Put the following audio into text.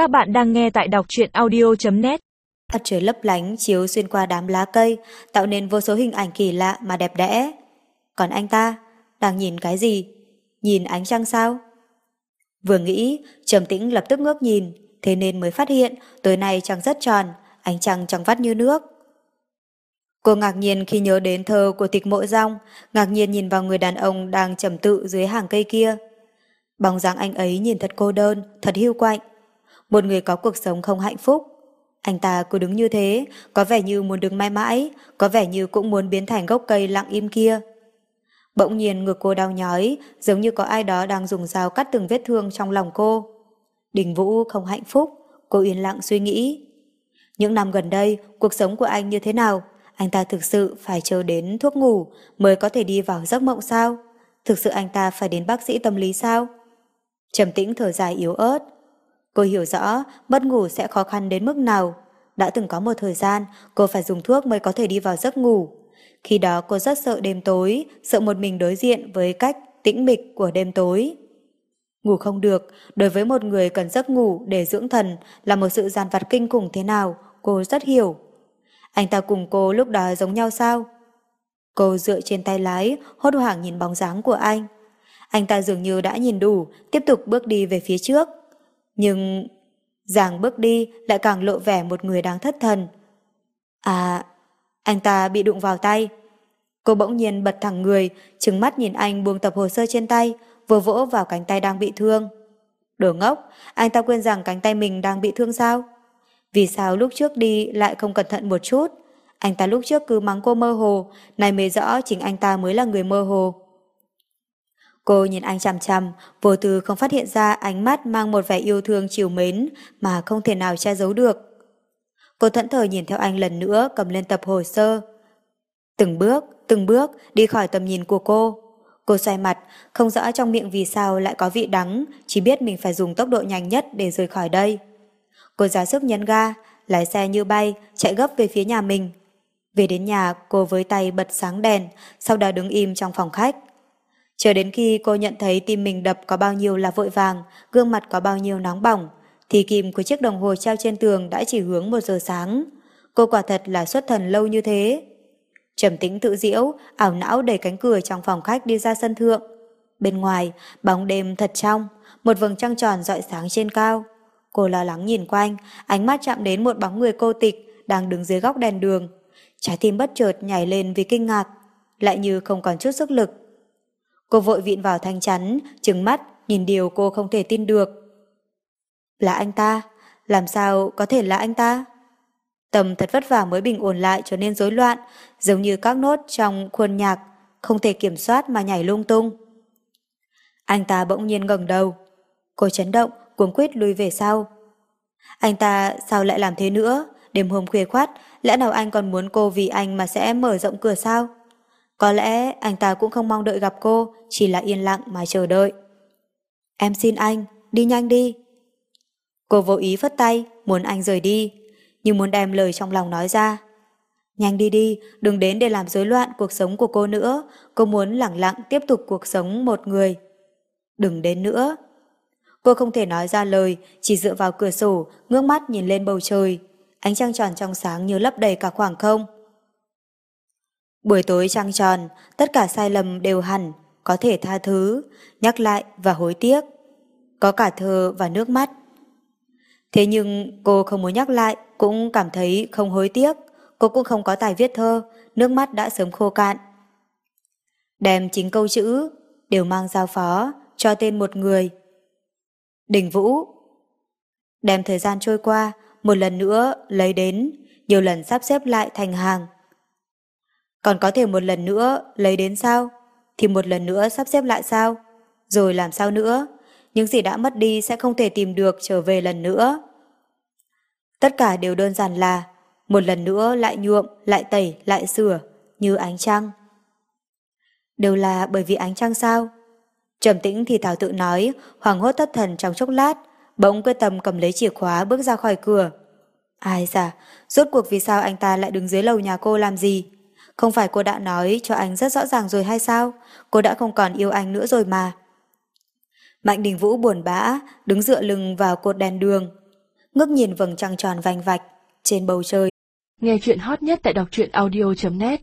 Các bạn đang nghe tại đọc truyện audio.net Mặt trời lấp lánh chiếu xuyên qua đám lá cây, tạo nên vô số hình ảnh kỳ lạ mà đẹp đẽ. Còn anh ta, đang nhìn cái gì? Nhìn ánh trăng sao? Vừa nghĩ, Trầm Tĩnh lập tức ngước nhìn, thế nên mới phát hiện tối nay trăng rất tròn, ánh trăng trong vắt như nước. Cô ngạc nhiên khi nhớ đến thơ của tịch mộ rong, ngạc nhiên nhìn vào người đàn ông đang trầm tự dưới hàng cây kia. Bóng dáng anh ấy nhìn thật cô đơn, thật hiu quạnh. Một người có cuộc sống không hạnh phúc. Anh ta cứ đứng như thế, có vẻ như muốn đứng mãi mãi, có vẻ như cũng muốn biến thành gốc cây lặng im kia. Bỗng nhiên ngực cô đau nhói, giống như có ai đó đang dùng dao cắt từng vết thương trong lòng cô. Đình Vũ không hạnh phúc, cô yên lặng suy nghĩ. Những năm gần đây, cuộc sống của anh như thế nào? Anh ta thực sự phải chờ đến thuốc ngủ mới có thể đi vào giấc mộng sao? Thực sự anh ta phải đến bác sĩ tâm lý sao? Trầm tĩnh thở dài yếu ớt. Cô hiểu rõ mất ngủ sẽ khó khăn đến mức nào. Đã từng có một thời gian cô phải dùng thuốc mới có thể đi vào giấc ngủ. Khi đó cô rất sợ đêm tối, sợ một mình đối diện với cách tĩnh mịch của đêm tối. Ngủ không được, đối với một người cần giấc ngủ để dưỡng thần là một sự gian vặt kinh khủng thế nào, cô rất hiểu. Anh ta cùng cô lúc đó giống nhau sao? Cô dựa trên tay lái, hốt hoảng nhìn bóng dáng của anh. Anh ta dường như đã nhìn đủ, tiếp tục bước đi về phía trước. Nhưng Giàng bước đi lại càng lộ vẻ một người đáng thất thần. À, anh ta bị đụng vào tay. Cô bỗng nhiên bật thẳng người, trừng mắt nhìn anh buông tập hồ sơ trên tay, vừa vỗ vào cánh tay đang bị thương. Đồ ngốc, anh ta quên rằng cánh tay mình đang bị thương sao? Vì sao lúc trước đi lại không cẩn thận một chút? Anh ta lúc trước cứ mắng cô mơ hồ, này mới rõ chính anh ta mới là người mơ hồ. Cô nhìn anh chằm chằm, vô tư không phát hiện ra ánh mắt mang một vẻ yêu thương chiều mến mà không thể nào che giấu được. Cô thẫn thờ nhìn theo anh lần nữa cầm lên tập hồ sơ. Từng bước, từng bước đi khỏi tầm nhìn của cô. Cô xoay mặt, không rõ trong miệng vì sao lại có vị đắng, chỉ biết mình phải dùng tốc độ nhanh nhất để rời khỏi đây. Cô ra sức nhấn ga, lái xe như bay, chạy gấp về phía nhà mình. Về đến nhà, cô với tay bật sáng đèn, sau đó đứng im trong phòng khách. Chờ đến khi cô nhận thấy tim mình đập có bao nhiêu là vội vàng, gương mặt có bao nhiêu nóng bỏng, thì kim của chiếc đồng hồ treo trên tường đã chỉ hướng một giờ sáng. Cô quả thật là xuất thần lâu như thế. Trầm tĩnh tự diễu, ảo não đẩy cánh cửa trong phòng khách đi ra sân thượng. Bên ngoài, bóng đêm thật trong, một vầng trăng tròn dọi sáng trên cao. Cô lo lắng nhìn quanh, ánh mắt chạm đến một bóng người cô tịch đang đứng dưới góc đèn đường. Trái tim bất chợt nhảy lên vì kinh ngạc, lại như không còn chút sức lực. Cô vội vịn vào thanh chắn, trừng mắt, nhìn điều cô không thể tin được. Là anh ta? Làm sao có thể là anh ta? Tầm thật vất vả mới bình ổn lại trở nên rối loạn, giống như các nốt trong khuôn nhạc, không thể kiểm soát mà nhảy lung tung. Anh ta bỗng nhiên ngẩng đầu. Cô chấn động, cuống quýt lui về sau. Anh ta sao lại làm thế nữa? Đêm hôm khuya khoát, lẽ nào anh còn muốn cô vì anh mà sẽ mở rộng cửa sao? Có lẽ anh ta cũng không mong đợi gặp cô, chỉ là yên lặng mà chờ đợi. Em xin anh, đi nhanh đi. Cô vô ý phất tay, muốn anh rời đi, nhưng muốn đem lời trong lòng nói ra. Nhanh đi đi, đừng đến để làm rối loạn cuộc sống của cô nữa, cô muốn lặng lặng tiếp tục cuộc sống một người. Đừng đến nữa. Cô không thể nói ra lời, chỉ dựa vào cửa sổ, ngước mắt nhìn lên bầu trời. Ánh trăng tròn trong sáng như lấp đầy cả khoảng không. Buổi tối trăng tròn, tất cả sai lầm đều hẳn, có thể tha thứ, nhắc lại và hối tiếc. Có cả thơ và nước mắt. Thế nhưng cô không muốn nhắc lại, cũng cảm thấy không hối tiếc. Cô cũng không có tài viết thơ, nước mắt đã sớm khô cạn. Đem chính câu chữ, đều mang giao phó, cho tên một người. Đình Vũ Đem thời gian trôi qua, một lần nữa lấy đến, nhiều lần sắp xếp lại thành hàng. Còn có thể một lần nữa lấy đến sao? Thì một lần nữa sắp xếp lại sao? Rồi làm sao nữa? Những gì đã mất đi sẽ không thể tìm được trở về lần nữa. Tất cả đều đơn giản là một lần nữa lại nhuộm, lại tẩy, lại sửa, như ánh trăng. Đều là bởi vì ánh trăng sao? Trầm tĩnh thì Thảo tự nói, hoàng hốt thất thần trong chốc lát, bỗng quyết tâm cầm lấy chìa khóa bước ra khỏi cửa. Ai dạ, rốt cuộc vì sao anh ta lại đứng dưới lầu nhà cô làm gì? Không phải cô đã nói cho anh rất rõ ràng rồi hay sao? Cô đã không còn yêu anh nữa rồi mà. Mạnh Đình Vũ buồn bã, đứng dựa lưng vào cột đèn đường. ngước nhìn vầng trăng tròn vành vạch trên bầu trời. Nghe chuyện hot nhất tại đọc truyện audio.net